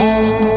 Música